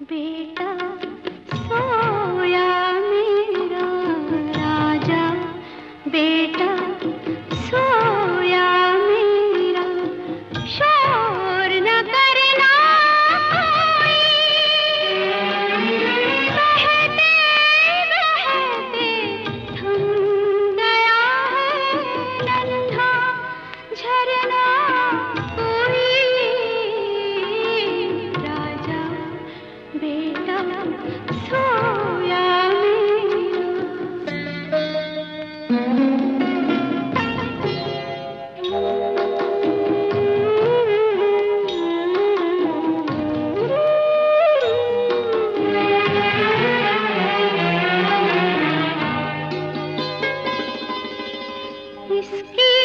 बेटा सोया मेरा राजा। बेटा स्वा इसके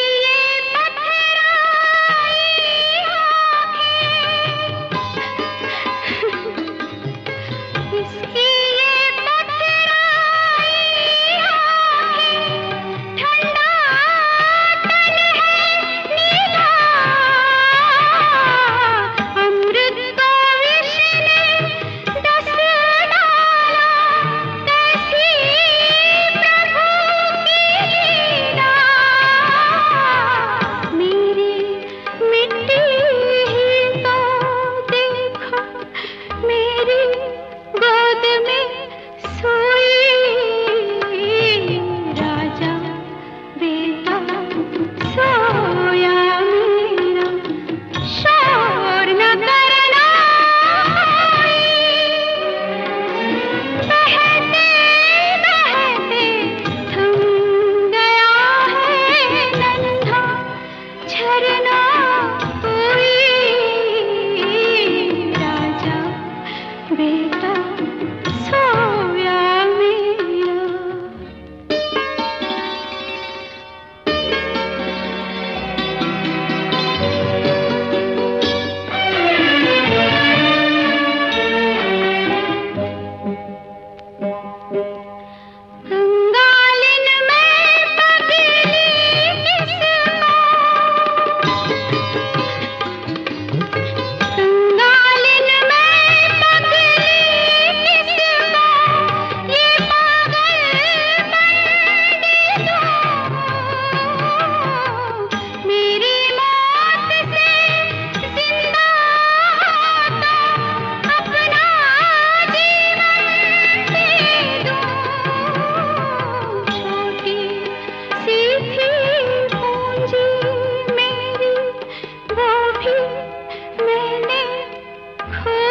could.